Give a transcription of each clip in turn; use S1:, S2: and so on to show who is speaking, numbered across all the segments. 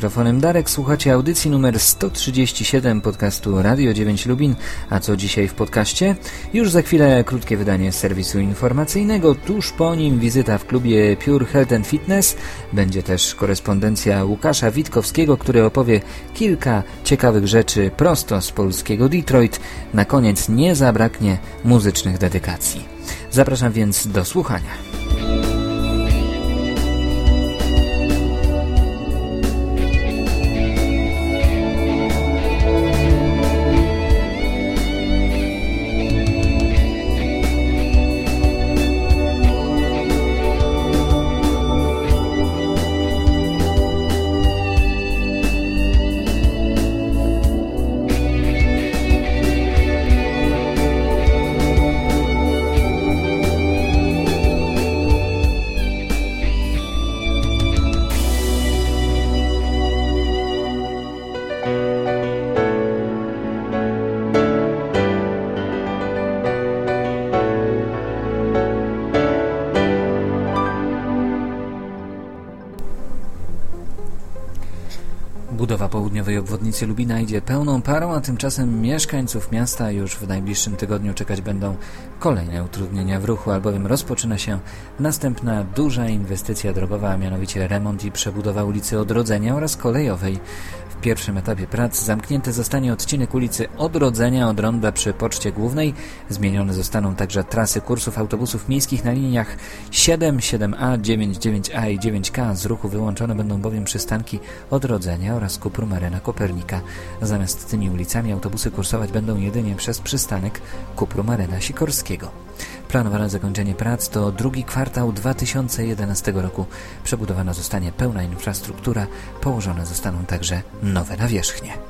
S1: mikrofonem Darek. Słuchacie audycji numer 137 podcastu Radio 9 Lubin. A co dzisiaj w podcaście? Już za chwilę krótkie wydanie serwisu informacyjnego. Tuż po nim wizyta w klubie Pure Health and Fitness. Będzie też korespondencja Łukasza Witkowskiego, który opowie kilka ciekawych rzeczy prosto z polskiego Detroit. Na koniec nie zabraknie muzycznych dedykacji. Zapraszam więc do słuchania. Południowej obwodnicy Lubina idzie pełną parą, a tymczasem mieszkańców miasta już w najbliższym tygodniu czekać będą kolejne utrudnienia w ruchu, albowiem rozpoczyna się następna duża inwestycja drogowa, a mianowicie remont i przebudowa ulicy Odrodzenia oraz kolejowej pierwszym etapie prac zamknięty zostanie odcinek ulicy Odrodzenia od ronda przy Poczcie Głównej. Zmienione zostaną także trasy kursów autobusów miejskich na liniach 7, 7A, 9, 9A i 9K. Z ruchu wyłączone będą bowiem przystanki Odrodzenia oraz Kuprum Arena Kopernika. Zamiast tymi ulicami autobusy kursować będą jedynie przez przystanek Kuprum Arena Sikorskiego. Planowane zakończenie prac to drugi kwartał 2011 roku. Przebudowana zostanie pełna infrastruktura, położone zostaną także nowe nawierzchnie.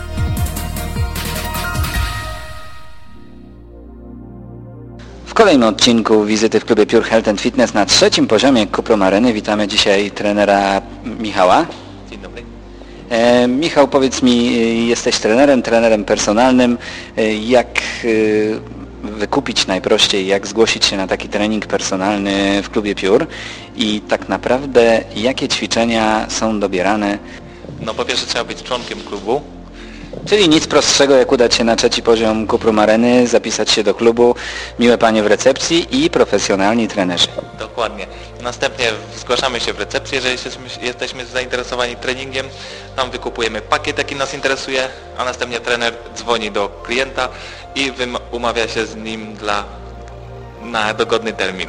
S1: W kolejnym odcinku wizyty w klubie Pure Health and Fitness na trzecim poziomie Kuprom Areny witamy dzisiaj trenera Michała.
S2: Dzień dobry.
S1: E, Michał, powiedz mi, jesteś trenerem, trenerem personalnym. E, jak e, wykupić najprościej, jak zgłosić się na taki trening personalny w klubie Pure i tak naprawdę jakie ćwiczenia są dobierane.
S2: No po pierwsze trzeba być członkiem klubu.
S1: Czyli nic prostszego jak udać się na trzeci poziom Kuprum Areny, zapisać się do klubu, miłe panie w recepcji i profesjonalni trenerzy.
S2: Dokładnie. Następnie zgłaszamy się w recepcji, jeżeli jesteśmy zainteresowani treningiem. Tam wykupujemy pakiet, jaki nas interesuje, a następnie trener dzwoni do klienta i umawia się z nim dla, na dogodny termin.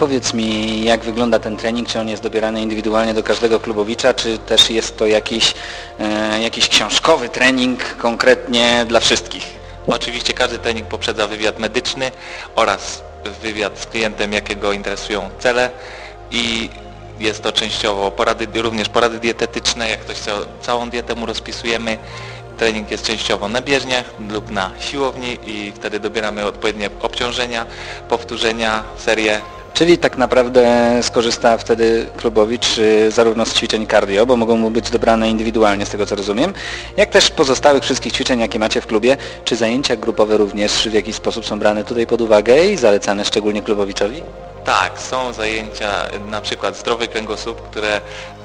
S1: Powiedz mi, jak wygląda ten trening, czy on jest dobierany indywidualnie do każdego klubowicza, czy też jest to jakiś, e, jakiś książkowy trening konkretnie dla wszystkich?
S2: Oczywiście każdy trening poprzedza wywiad medyczny oraz wywiad z klientem, jakiego interesują cele i jest to częściowo porady, również porady dietetyczne, jak ktoś chce, całą dietę mu rozpisujemy. Trening jest częściowo na bieżniach lub na siłowni i wtedy dobieramy odpowiednie obciążenia, powtórzenia, serię
S1: Czyli tak naprawdę skorzysta wtedy klubowicz y, zarówno z ćwiczeń cardio, bo mogą mu być dobrane indywidualnie z tego co rozumiem, jak też pozostałych wszystkich ćwiczeń jakie macie w klubie. Czy zajęcia grupowe również w jakiś sposób są brane tutaj pod uwagę i zalecane szczególnie klubowiczowi?
S2: Tak, są zajęcia, na przykład zdrowy kręgosłup, które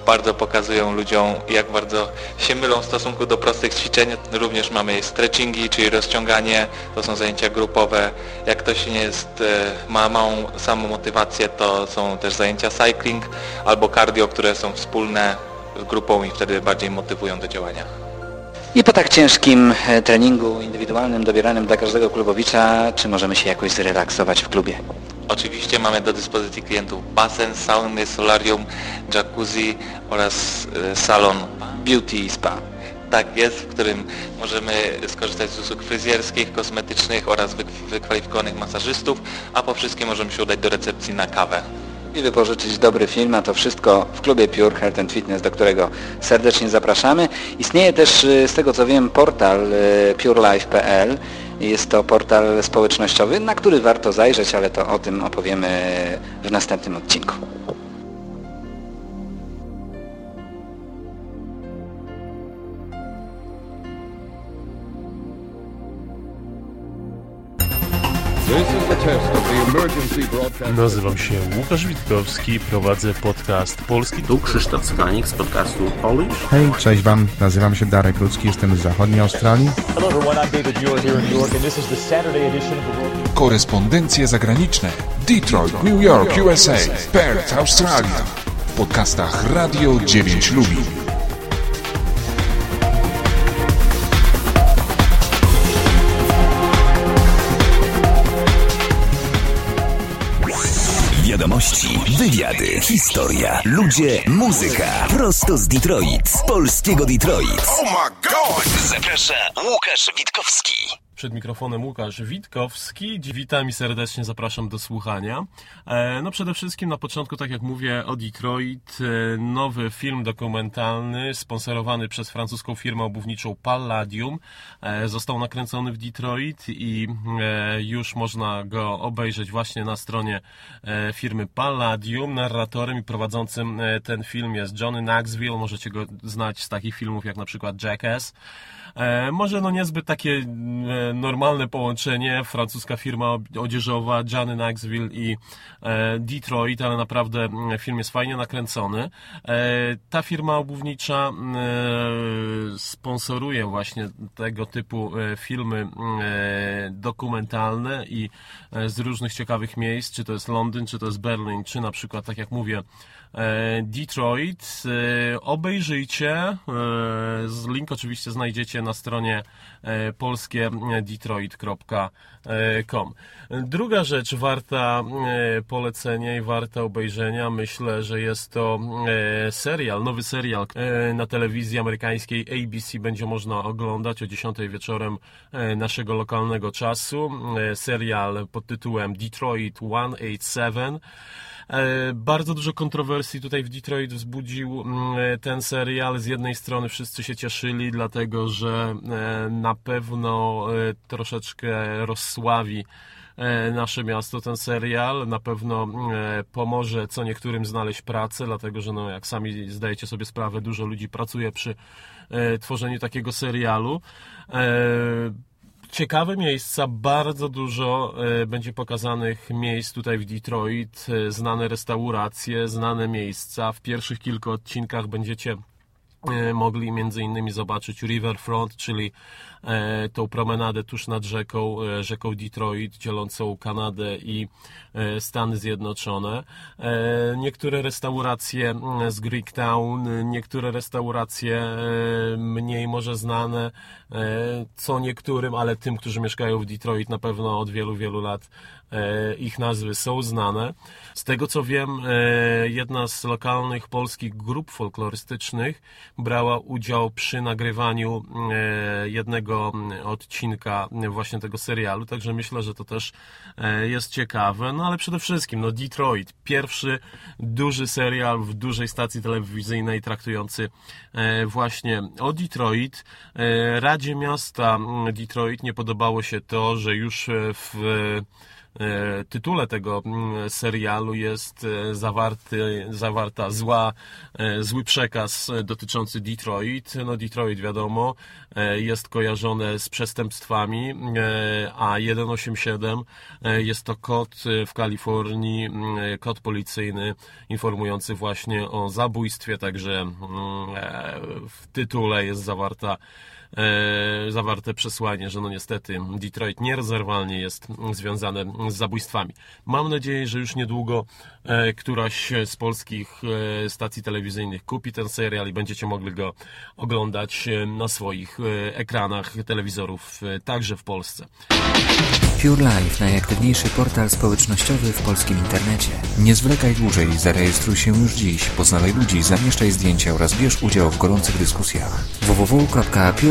S2: bardzo pokazują ludziom, jak bardzo się mylą w stosunku do prostych ćwiczeń. Również mamy stretchingi, czyli rozciąganie, to są zajęcia grupowe. Jak ktoś nie jest, e, ma małą samą motywację, to są też zajęcia cycling albo cardio, które są wspólne z grupą i wtedy bardziej motywują do działania.
S1: I po tak ciężkim e, treningu indywidualnym dobieranym dla każdego klubowicza, czy możemy się jakoś zrelaksować w klubie?
S2: Oczywiście mamy do dyspozycji klientów basen, sauny, solarium, jacuzzi oraz e, salon beauty i spa. Tak jest, w którym możemy skorzystać z usług fryzjerskich, kosmetycznych oraz wykwalifikowanych masażystów, a po wszystkim możemy się udać do recepcji na kawę.
S3: I wypożyczyć dobry film, a to wszystko w klubie Pure Health and Fitness, do którego serdecznie zapraszamy. Istnieje też, y, z tego co wiem, portal y, purelife.pl. Jest to portal społecznościowy, na który warto zajrzeć, ale to o tym opowiemy w następnym odcinku.
S4: Nazywam się Łukasz Witkowski, prowadzę podcast Polski.
S5: Tu Krzysztof Skanik z podcastu Polish.
S6: Hej, cześć Wam, nazywam się Darek Ludzki, jestem z zachodniej Australii.
S7: Hello everyone, I'm David Muir here in New York and this is the Saturday edition of the World
S8: Korespondencje zagraniczne. Detroit, New York, USA, Perth, Australia. W podcastach Radio 9 Lubi.
S9: Wiadomości, wywiady, historia, ludzie, muzyka. Prosto z Detroit, z polskiego Detroit. Oh my god! Zaprasza Łukasz Witkowski.
S4: Przed mikrofonem Łukasz Witkowski. Witam i serdecznie zapraszam do słuchania. E, no przede wszystkim na początku, tak jak mówię, o Detroit. E, nowy film dokumentalny sponsorowany przez francuską firmę obuwniczą Palladium. E, został nakręcony w Detroit i już można go obejrzeć właśnie na stronie firmy Palladium. Narratorem i prowadzącym ten film jest Johnny Knoxville. Możecie go znać z takich filmów jak na przykład Jackass. Może no niezbyt takie normalne połączenie, francuska firma odzieżowa, Johnny Knoxville i e, Detroit, ale naprawdę mm, film jest fajnie nakręcony. E, ta firma obuwnicza e, sponsoruje właśnie tego typu filmy dokumentalne i z różnych ciekawych miejsc, czy to jest Londyn, czy to jest Berlin, czy na przykład, tak jak mówię, Detroit. Obejrzyjcie. Link oczywiście znajdziecie na stronie polskie detroit.com. Druga rzecz warta e, polecenia i warta obejrzenia, myślę, że jest to e, serial, nowy serial e, na telewizji amerykańskiej ABC będzie można oglądać o 10 wieczorem naszego lokalnego czasu. Serial pod tytułem Detroit 187. E, bardzo dużo kontrowersji tutaj w Detroit wzbudził mm, ten serial. Z jednej strony wszyscy się cieszyli, dlatego że e, na pewno e, troszeczkę rozsławi nasze miasto, ten serial. Na pewno pomoże co niektórym znaleźć pracę, dlatego że no, jak sami zdajecie sobie sprawę, dużo ludzi pracuje przy tworzeniu takiego serialu ciekawe miejsca, bardzo dużo e, będzie pokazanych miejsc tutaj w Detroit, e, znane restauracje, znane miejsca. W pierwszych kilku odcinkach będziecie mogli między innymi zobaczyć Riverfront, czyli E, tą promenadę tuż nad rzeką, e, rzeką Detroit, dzielącą Kanadę i e, Stany Zjednoczone. Niektóre restauracje z Greektown, niektóre restauracje mniej może znane, co niektórym, ale tym, którzy mieszkają w Detroit na pewno od wielu, wielu lat ich nazwy są znane. Z tego co wiem, jedna z lokalnych polskich grup folklorystycznych brała udział przy nagrywaniu jednego Mm, odcinka właśnie tego serialu, także myślę, że to też e, jest ciekawe. No ale przede wszystkim, no Detroit, pierwszy duży serial w dużej stacji telewizyjnej traktujący e, właśnie o Detroit. E, Radzie Miasta mm, Detroit nie podobało się to, że już w E, tytule tego mm, serialu jest e, zawarty, zawarta zła, e, zły przekaz dotyczący Detroit. No Detroit wiadomo jest kojarzone z przestępstwami, a 187 jest to kod w Kalifornii, kod policyjny informujący właśnie o zabójstwie, także mm, w tytule jest zawarta e, zawarte przesłanie, że no niestety Detroit nierozerwalnie jest związane z zabójstwami. Mam nadzieję, że już niedługo e, któraś z polskich e, stacji telewizyjnych kupi ten serial i będziecie mogli go oglądać e, na swoich e, ekranach telewizorów, e, także w Polsce.
S1: Pure Life, najaktywniejszy portal społecznościowy w polskim internecie.
S8: Nie zwlekaj dłużej, zarejestruj się już dziś, poznawaj ludzi, zamieszczaj zdjęcia oraz bierz udział w gorących dyskusjach.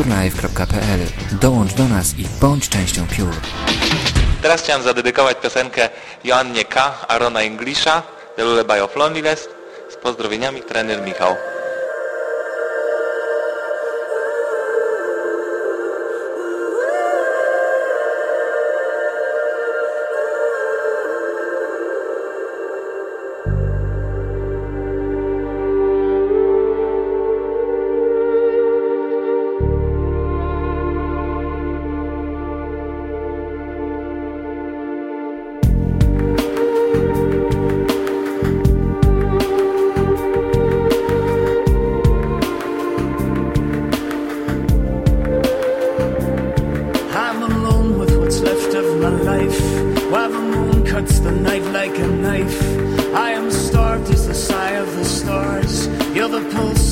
S1: www.purelife.pl Dołącz do nas i bądź częścią Pure.
S2: Teraz chciałem zadedykować piosenkę Joannie K., Arona Inglisza The Lullaby of Loneliness. Z pozdrowieniami trener Michał.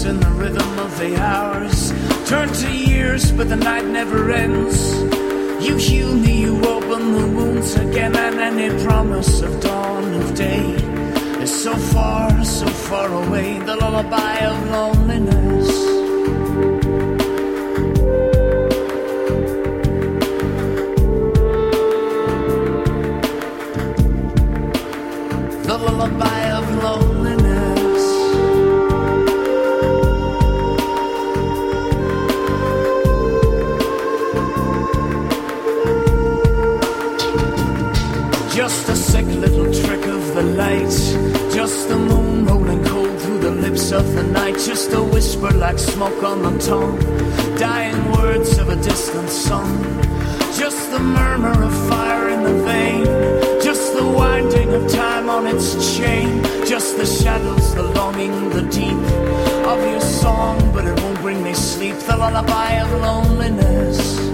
S10: And the rhythm of the hours. Turn to years, but the night never ends. You heal me, you open the wounds again, and any promise of dawn of day is so far, so far away. The lullaby of loneliness. the lullaby Just a sick little trick of the light. Just the moon rolling cold through the lips of the night. Just a whisper like smoke on the tongue. Dying words of a distant song. Just the murmur of fire in the vein. Just the winding of time on its chain. Just the shadows, the longing, the deep of your song, but it won't bring me sleep. The lullaby of loneliness.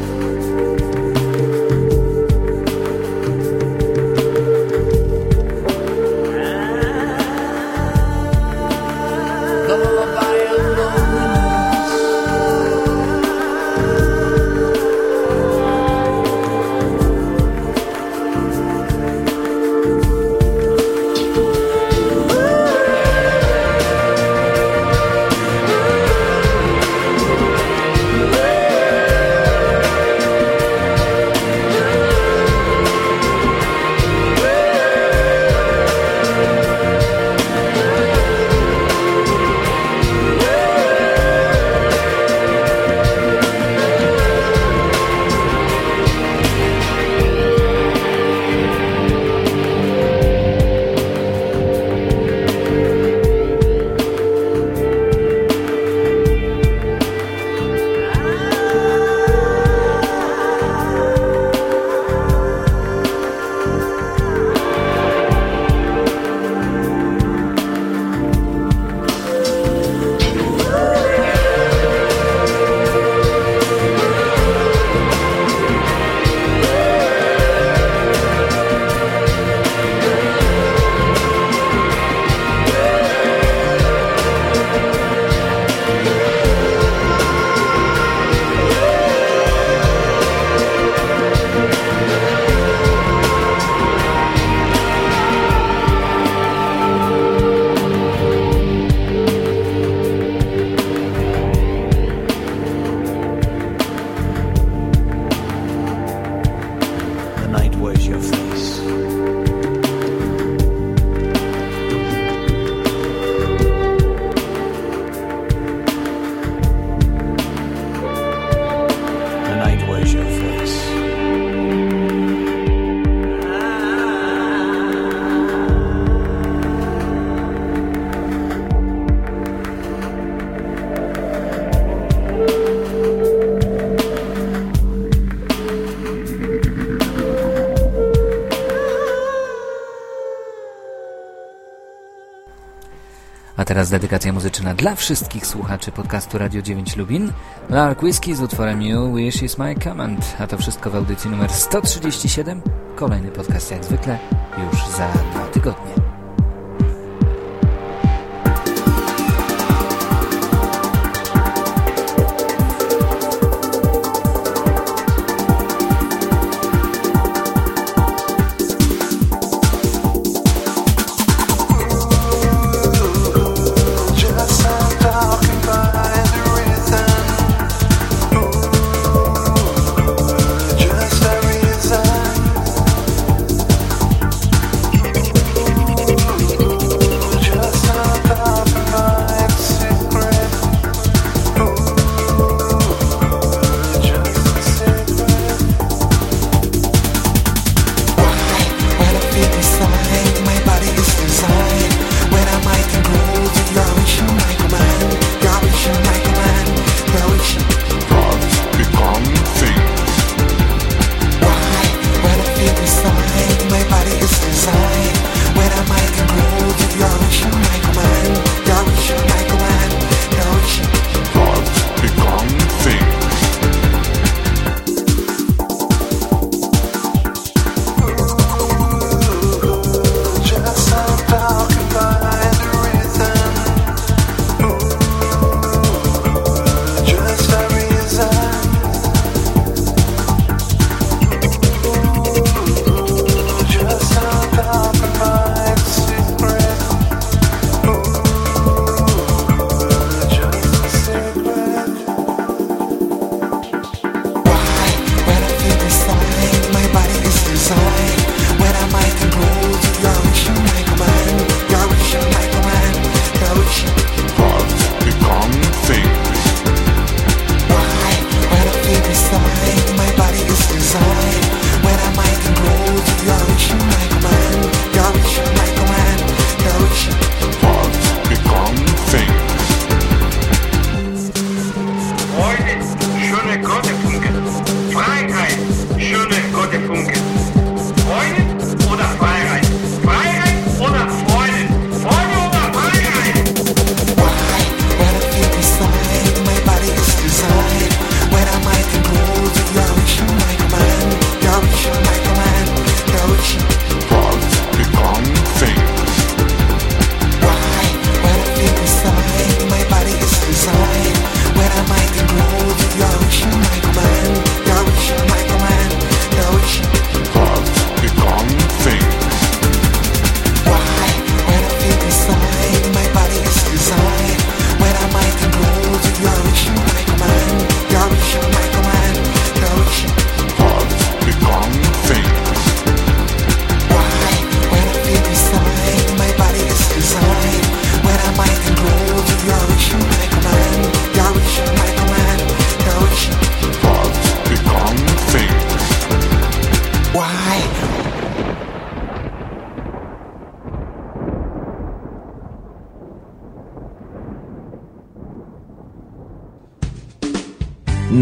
S1: Teraz dedykacja muzyczna dla wszystkich słuchaczy podcastu Radio 9 Lubin. Lark Whiskey z utworem You Wish Is My Command. A to wszystko w audycji numer 137. Kolejny podcast jak zwykle już za dwa tygodnie.